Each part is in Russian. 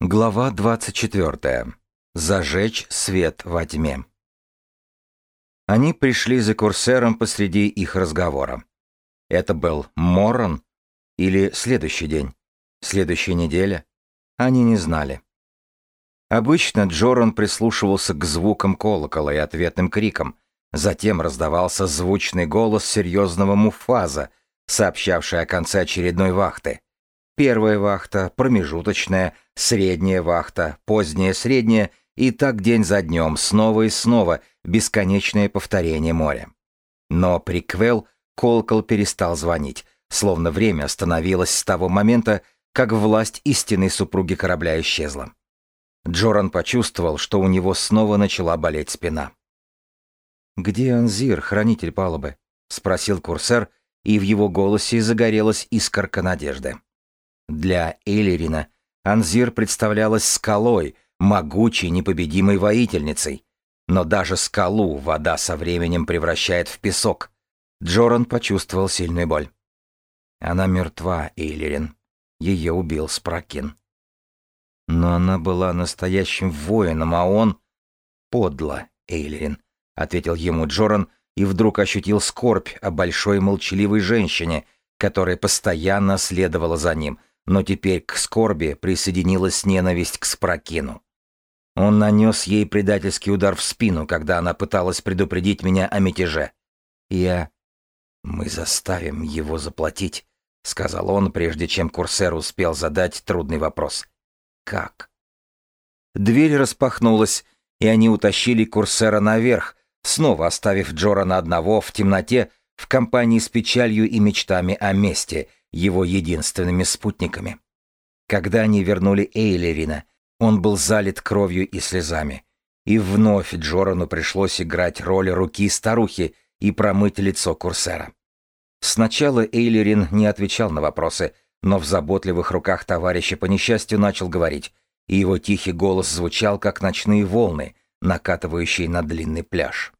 Глава 24. Зажечь свет во тьме. Они пришли за курсером посреди их разговора. Это был Моррон или следующий день? Следующая неделя? Они не знали. Обычно Джоран прислушивался к звукам колокола и ответным крикам. Затем раздавался звучный голос серьезного муфаза, сообщавший о конце очередной вахты. Первая вахта, промежуточная, средняя вахта, поздняя средняя и так день за днем, снова и снова, бесконечное повторение моря. Но приквел колокол перестал звонить, словно время остановилось с того момента, как власть истинной супруги корабля исчезла. Джоран почувствовал, что у него снова начала болеть спина. «Где Анзир, хранитель палубы?» — спросил курсер, и в его голосе загорелась искорка надежды. Для Элерина Анзир представлялась скалой, могучей, непобедимой воительницей. Но даже скалу вода со временем превращает в песок. Джоран почувствовал сильную боль. Она мертва, Эйлерин. Ее убил Спракин. Но она была настоящим воином, а он... Подло, Эйлерин, ответил ему Джоран и вдруг ощутил скорбь о большой молчаливой женщине, которая постоянно следовала за ним, но теперь к скорби присоединилась ненависть к Спракину. Он нанес ей предательский удар в спину, когда она пыталась предупредить меня о мятеже. Я... «Мы заставим его заплатить», — сказал он, прежде чем Курсер успел задать трудный вопрос. «Как?» Дверь распахнулась, и они утащили Курсера наверх, снова оставив Джорана одного в темноте в компании с печалью и мечтами о мести — его единственными спутниками. Когда они вернули Эйлерина, он был залит кровью и слезами. И вновь Джорану пришлось играть роль руки старухи и промыть лицо Курсера. Сначала Эйлерин не отвечал на вопросы, но в заботливых руках товарища по несчастью начал говорить, и его тихий голос звучал, как ночные волны, накатывающие на длинный пляж.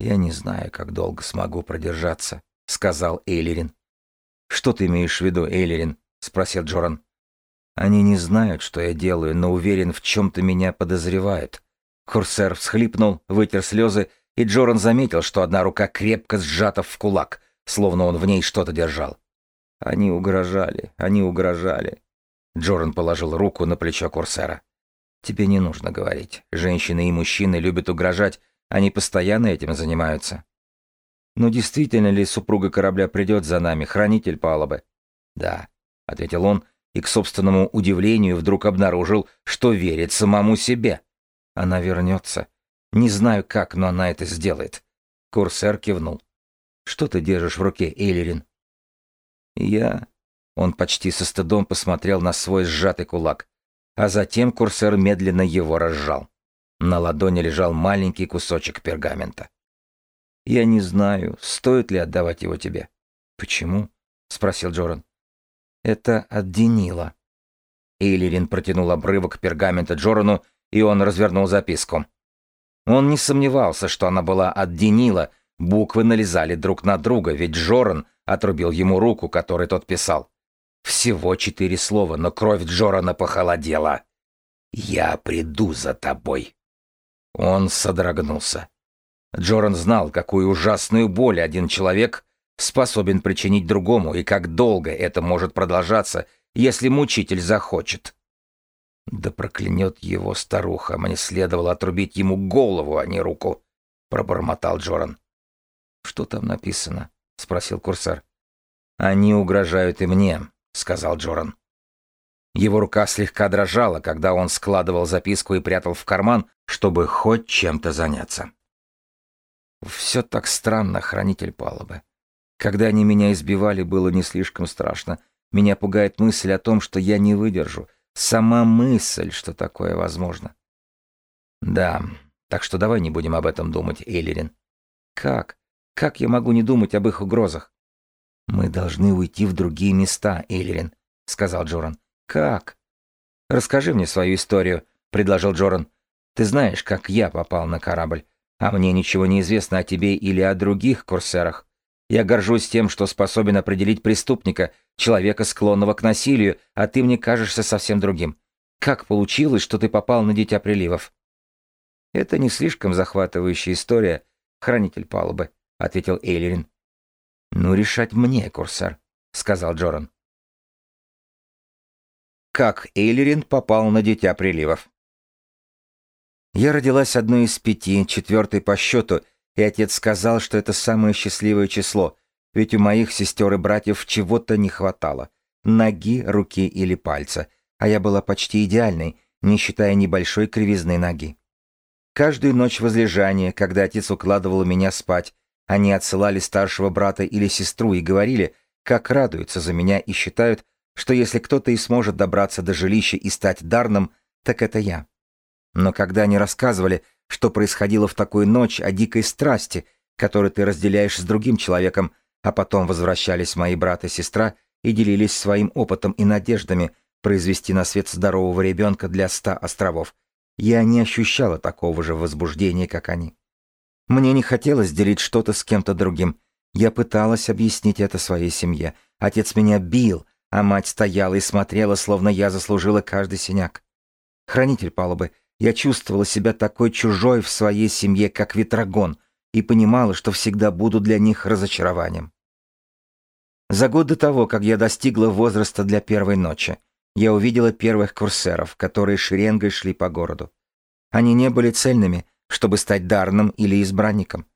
«Я не знаю, как долго смогу продержаться», — сказал Эйлерин. «Что ты имеешь в виду, Эйлерин?» — спросил Джоран. «Они не знают, что я делаю, но уверен, в чем-то меня подозревают». Курсер всхлипнул, вытер слезы, и Джоран заметил, что одна рука крепко сжата в кулак, словно он в ней что-то держал. «Они угрожали, они угрожали». Джоран положил руку на плечо Курсера. «Тебе не нужно говорить. Женщины и мужчины любят угрожать, они постоянно этим занимаются. Но действительно ли супруга корабля придет за нами, хранитель палубы? Да, ответил он, и к собственному удивлению вдруг обнаружил, что верит самому себе. Она вернется. Не знаю как, но она это сделает. Курсер кивнул. Что ты держишь в руке, Эйлерин? Я... Он почти со стыдом посмотрел на свой сжатый кулак, а затем курсер медленно его разжал. На ладони лежал маленький кусочек пергамента. Я не знаю, стоит ли отдавать его тебе. Почему? спросил Джоран. Это от Денила. Эйлерин протянул обрывок пергамента Джорану, и он развернул записку. Он не сомневался, что она была от Денила, буквы налезали друг на друга, ведь Джоран отрубил ему руку, которой тот писал. Всего четыре слова, но кровь Джорана похолодела. «Я приду за тобой». Он содрогнулся. Джоран знал, какую ужасную боль один человек способен причинить другому и как долго это может продолжаться, если мучитель захочет. Да проклянет его старуха, мне следовало отрубить ему голову, а не руку, пробормотал Джоран. Что там написано? спросил курсар. Они угрожают и мне, сказал Джоран. Его рука слегка дрожала, когда он складывал записку и прятал в карман, чтобы хоть чем-то заняться. Все так странно, хранитель палубы. Когда они меня избивали, было не слишком страшно. Меня пугает мысль о том, что я не выдержу. Сама мысль, что такое возможно. Да, так что давай не будем об этом думать, Эйлерин. Как? Как я могу не думать об их угрозах? Мы должны уйти в другие места, Эйлерин, сказал Джоран. Как? Расскажи мне свою историю, предложил Джоран. Ты знаешь, как я попал на корабль. А мне ничего не известно о тебе или о других курсерах. Я горжусь тем, что способен определить преступника, человека, склонного к насилию, а ты мне кажешься совсем другим. Как получилось, что ты попал на Дитя Приливов?» «Это не слишком захватывающая история, хранитель палубы», — ответил Эйлерин. «Ну, решать мне, курсар», — сказал Джоран. Как Эйлерин попал на Дитя Приливов? Я родилась одной из пяти, четвертой по счету, и отец сказал, что это самое счастливое число, ведь у моих сестер и братьев чего-то не хватало. Ноги, руки или пальца, а я была почти идеальной, не считая небольшой кривизны ноги. Каждую ночь возлежания, когда отец укладывал меня спать, они отсылали старшего брата или сестру и говорили, как радуются за меня и считают, что если кто-то и сможет добраться до жилища и стать дарным, так это я. Но когда они рассказывали, что происходило в такую ночь о дикой страсти, которую ты разделяешь с другим человеком, а потом возвращались мои брат и сестра и делились своим опытом и надеждами произвести на свет здорового ребенка для ста островов, я не ощущала такого же возбуждения, как они. Мне не хотелось делить что-то с кем-то другим. Я пыталась объяснить это своей семье. Отец меня бил, а мать стояла и смотрела, словно я заслужила каждый синяк. Хранитель палубы, я чувствовала себя такой чужой в своей семье, как ветрогон, и понимала, что всегда буду для них разочарованием. За год до того, как я достигла возраста для первой ночи, я увидела первых курсеров, которые шеренгой шли по городу. Они не были цельными, чтобы стать дарным или избранником.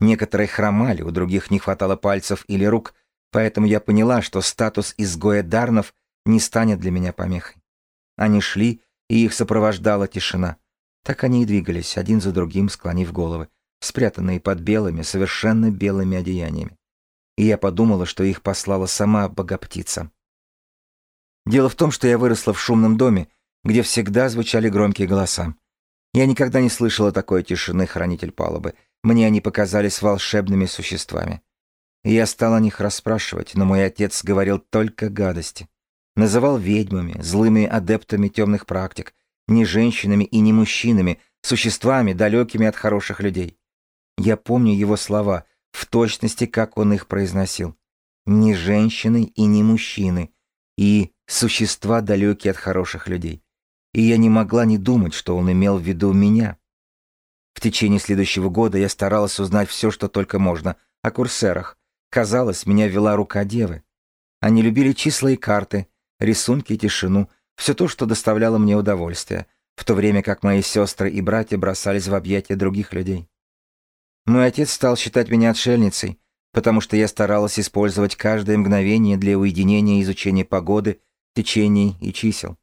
Некоторые хромали, у других не хватало пальцев или рук, поэтому я поняла, что статус изгоя дарнов не станет для меня помехой. Они шли, и их сопровождала тишина. Так они и двигались, один за другим, склонив головы, спрятанные под белыми, совершенно белыми одеяниями. И я подумала, что их послала сама богоптица. Дело в том, что я выросла в шумном доме, где всегда звучали громкие голоса. Я никогда не слышала такой тишины, хранитель палубы. Мне они показались волшебными существами. Я стал о них расспрашивать, но мой отец говорил только гадости. Называл ведьмами, злыми адептами темных практик, не женщинами и не мужчинами, существами, далекими от хороших людей. Я помню его слова, в точности, как он их произносил. Не женщины и не мужчины, и существа, далекие от хороших людей. И я не могла не думать, что он имел в виду меня. В течение следующего года я старалась узнать все, что только можно, о курсерах. Казалось, меня вела рука девы. Они любили числа и карты, рисунки и тишину, все то, что доставляло мне удовольствие, в то время как мои сестры и братья бросались в объятия других людей. Мой отец стал считать меня отшельницей, потому что я старалась использовать каждое мгновение для уединения и изучения погоды, течений и чисел.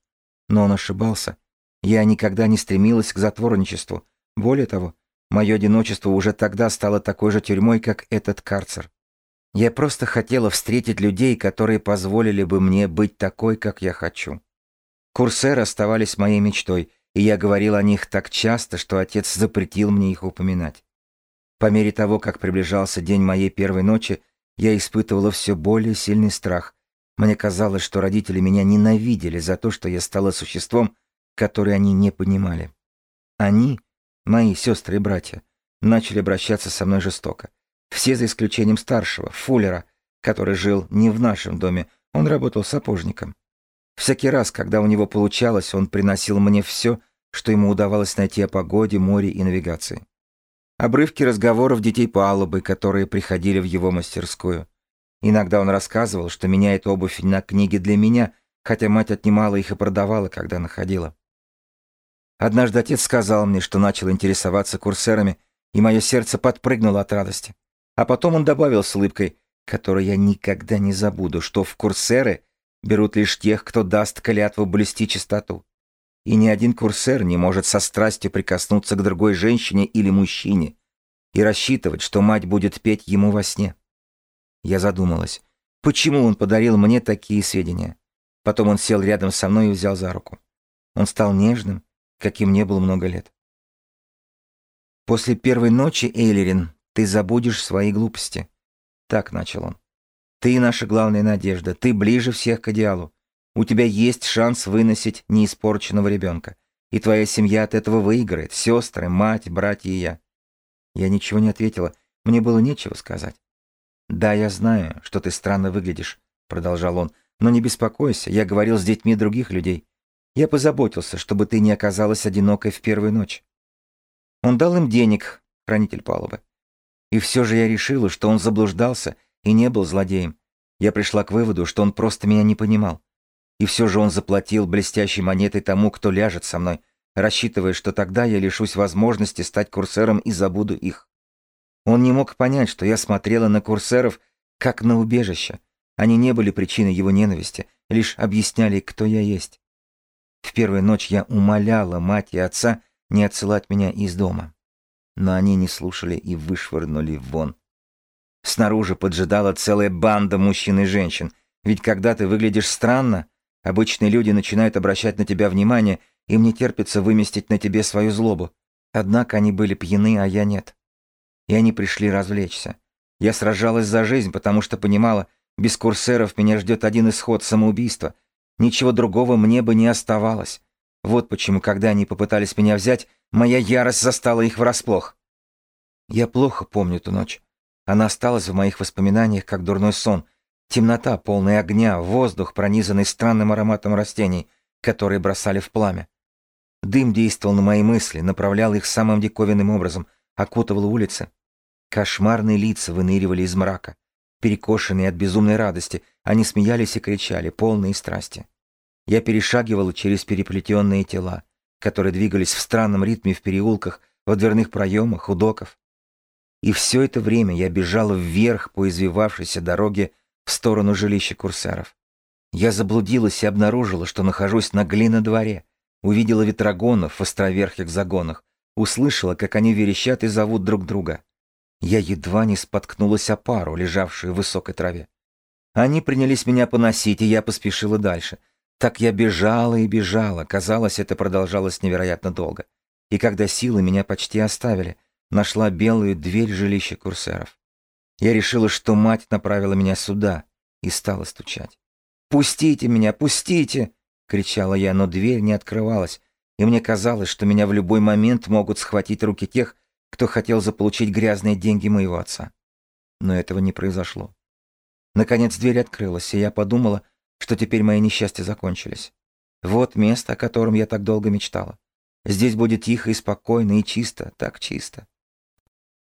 Но он ошибался. Я никогда не стремилась к затворничеству. Более того, мое одиночество уже тогда стало такой же тюрьмой, как этот карцер. Я просто хотела встретить людей, которые позволили бы мне быть такой, как я хочу. Курсеры оставались моей мечтой, и я говорил о них так часто, что отец запретил мне их упоминать. По мере того, как приближался день моей первой ночи, я испытывала все более сильный страх. Мне казалось, что родители меня ненавидели за то, что я стала существом, которое они не понимали. Они, мои сестры и братья, начали обращаться со мной жестоко. Все за исключением старшего, Фуллера, который жил не в нашем доме, он работал сапожником. Всякий раз, когда у него получалось, он приносил мне все, что ему удавалось найти о погоде, море и навигации. Обрывки разговоров детей палубы, которые приходили в его мастерскую. Иногда он рассказывал, что меняет обувь на книги для меня, хотя мать отнимала их и продавала, когда находила. Однажды отец сказал мне, что начал интересоваться курсерами, и мое сердце подпрыгнуло от радости. А потом он добавил с улыбкой, которую я никогда не забуду, что в курсеры берут лишь тех, кто даст клятву блюсти чистоту. И ни один курсер не может со страстью прикоснуться к другой женщине или мужчине и рассчитывать, что мать будет петь ему во сне. Я задумалась, почему он подарил мне такие сведения. Потом он сел рядом со мной и взял за руку. Он стал нежным, каким не был много лет. После первой ночи, Эйлерин, ты забудешь свои глупости. Так начал он. Ты наша главная надежда, ты ближе всех к идеалу. У тебя есть шанс выносить неиспорченного ребенка. И твоя семья от этого выиграет. Сестры, мать, братья и я. Я ничего не ответила. Мне было нечего сказать. «Да, я знаю, что ты странно выглядишь», — продолжал он. «Но не беспокойся, я говорил с детьми других людей. Я позаботился, чтобы ты не оказалась одинокой в первую ночь. Он дал им денег, хранитель палубы. И все же я решила, что он заблуждался и не был злодеем. Я пришла к выводу, что он просто меня не понимал. И все же он заплатил блестящей монетой тому, кто ляжет со мной, рассчитывая, что тогда я лишусь возможности стать курсером и забуду их. Он не мог понять, что я смотрела на курсеров как на убежище. Они не были причиной его ненависти, лишь объясняли, кто я есть. В первую ночь я умоляла мать и отца не отсылать меня из дома. Но они не слушали и вышвырнули вон. Снаружи поджидала целая банда мужчин и женщин, ведь когда ты выглядишь странно, обычные люди начинают обращать на тебя внимание, им не терпится выместить на тебе свою злобу. Однако они были пьяны, а я нет. И они пришли развлечься. Я сражалась за жизнь, потому что понимала, без курсеров меня ждет один исход — самоубийство. Ничего другого мне бы не оставалось. Вот почему, когда они попытались меня взять, моя ярость застала их врасплох. Я плохо помню ту ночь. Она осталась в моих воспоминаниях, как дурной сон. Темнота, полная огня, воздух, пронизанный странным ароматом растений, которые бросали в пламя. Дым действовал на мои мысли, направлял их самым диковинным образом, окутывал улицы. Кошмарные лица выныривали из мрака. Перекошенные от безумной радости, они смеялись и кричали, полные страсти. Я перешагивала через переплетенные тела, которые двигались в странном ритме в переулках, в дверных проемах, у доков. И все это время я бежала вверх по извивавшейся дороге в сторону жилища курсеров. Я заблудилась и обнаружила, что нахожусь на глинодворе, увидела ветрогонов в островерхих загонах, услышала, как они верещат и зовут друг друга. Я едва не споткнулась о пару, лежавшую в высокой траве. Они принялись меня поносить, и я поспешила дальше — так я бежала и бежала, казалось, это продолжалось невероятно долго. И когда силы меня почти оставили, нашла белую дверь жилища курсеров. Я решила, что мать направила меня сюда, и стала стучать. «Пустите меня, пустите!» — кричала я, но дверь не открывалась, и мне казалось, что меня в любой момент могут схватить руки тех, кто хотел заполучить грязные деньги моего отца. Но этого не произошло. Наконец дверь открылась, и я подумала, что теперь мои несчастья закончились. Вот место, о котором я так долго мечтала. Здесь будет тихо и спокойно, и чисто, так чисто.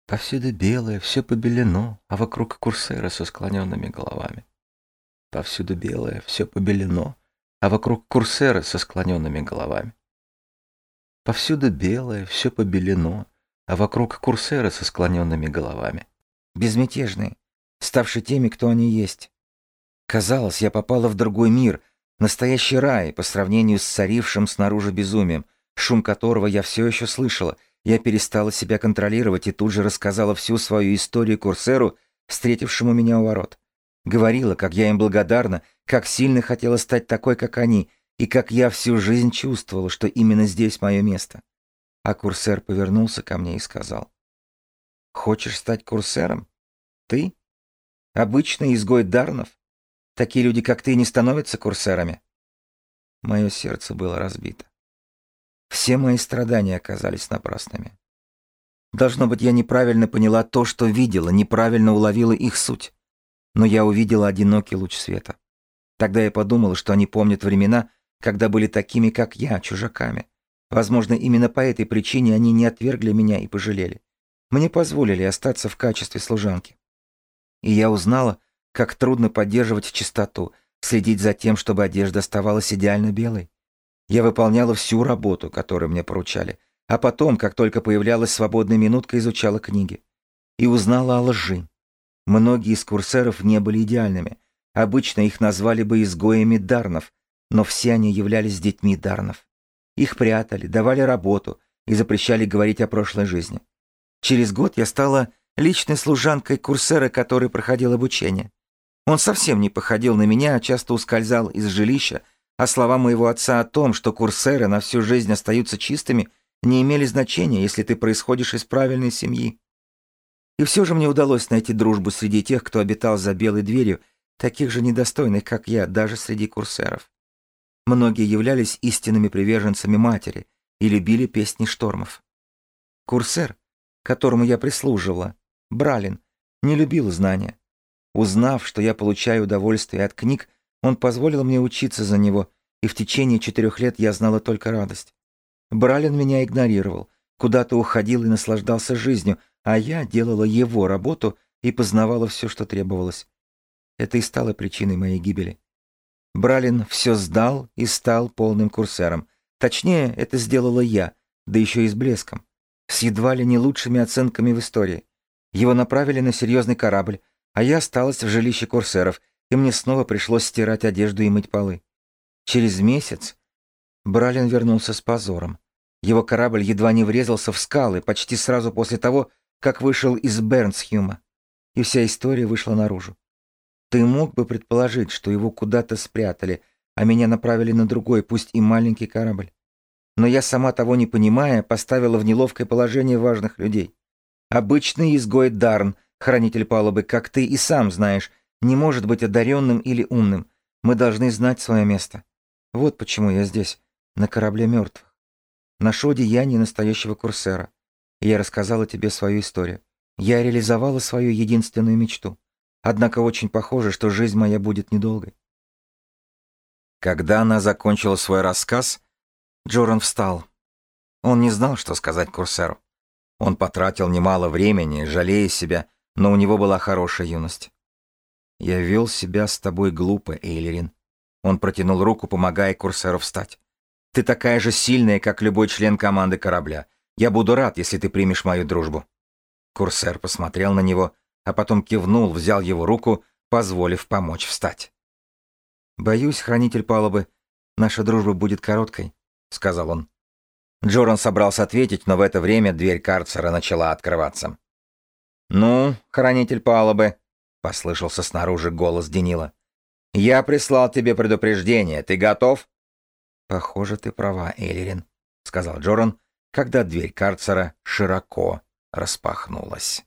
Повсюду белое, все побелено, а вокруг курсера со склоненными головами. Повсюду белое, все побелено, а вокруг курсера со склоненными головами. Повсюду белое, все побелено, а вокруг курсера со склоненными головами. Безмятежные, ставшие теми, кто они есть. Казалось, я попала в другой мир, настоящий рай по сравнению с царившим снаружи безумием, шум которого я все еще слышала. Я перестала себя контролировать и тут же рассказала всю свою историю курсеру, встретившему меня у ворот. Говорила, как я им благодарна, как сильно хотела стать такой, как они, и как я всю жизнь чувствовала, что именно здесь мое место. А курсер повернулся ко мне и сказал. «Хочешь стать курсером? Ты? Обычный изгой Дарнов? Такие люди, как ты, не становятся курсерами. Мое сердце было разбито. Все мои страдания оказались напрасными. Должно быть, я неправильно поняла то, что видела, неправильно уловила их суть. Но я увидела одинокий луч света. Тогда я подумала, что они помнят времена, когда были такими, как я, чужаками. Возможно, именно по этой причине они не отвергли меня и пожалели. Мне позволили остаться в качестве служанки. И я узнала, как трудно поддерживать чистоту, следить за тем, чтобы одежда оставалась идеально белой. Я выполняла всю работу, которую мне поручали, а потом, как только появлялась свободная минутка, изучала книги. И узнала о лжи. Многие из курсеров не были идеальными. Обычно их назвали бы изгоями Дарнов, но все они являлись детьми Дарнов. Их прятали, давали работу и запрещали говорить о прошлой жизни. Через год я стала личной служанкой курсера, который проходил обучение. Он совсем не походил на меня, а часто ускользал из жилища, а слова моего отца о том, что курсеры на всю жизнь остаются чистыми, не имели значения, если ты происходишь из правильной семьи. И все же мне удалось найти дружбу среди тех, кто обитал за белой дверью, таких же недостойных, как я, даже среди курсеров. Многие являлись истинными приверженцами матери и любили песни штормов. Курсер, которому я прислуживала, Бралин, не любил знания. Узнав, что я получаю удовольствие от книг, он позволил мне учиться за него и в течение четырех лет я знала только радость. Бралин меня игнорировал, куда-то уходил и наслаждался жизнью, а я делала его работу и познавала все, что требовалось. Это и стало причиной моей гибели. Бралин все сдал и стал полным курсером. Точнее, это сделала я, да еще и с блеском. С едва ли не лучшими оценками в истории. Его направили на серьезный корабль, а я осталась в жилище курсеров, и мне снова пришлось стирать одежду и мыть полы. Через месяц Бралин вернулся с позором. Его корабль едва не врезался в скалы почти сразу после того, как вышел из Бернсхюма. И вся история вышла наружу. Ты мог бы предположить, что его куда-то спрятали, а меня направили на другой, пусть и маленький корабль. Но я, сама того не понимая, поставила в неловкое положение важных людей. Обычный изгой Дарн, хранитель палубы, как ты и сам знаешь, не может быть одаренным или умным. Мы должны знать свое место. Вот почему я здесь, на корабле мертвых. Ношу одеяние настоящего курсера. Я рассказала тебе свою историю. Я реализовала свою единственную мечту. Однако очень похоже, что жизнь моя будет недолгой. Когда она закончила свой рассказ, Джоран встал. Он не знал, что сказать курсеру. Он потратил немало времени, жалея себя, но у него была хорошая юность. «Я вел себя с тобой глупо, Эйлерин». Он протянул руку, помогая курсеру встать. «Ты такая же сильная, как любой член команды корабля. Я буду рад, если ты примешь мою дружбу». Курсер посмотрел на него, а потом кивнул, взял его руку, позволив помочь встать. «Боюсь, хранитель палубы, наша дружба будет короткой», — сказал он. Джоран собрался ответить, но в это время дверь карцера начала открываться. «Ну, хранитель палубы», — послышался снаружи голос Денила. «Я прислал тебе предупреждение. Ты готов?» «Похоже, ты права, Эллирин», — сказал Джоран, когда дверь карцера широко распахнулась.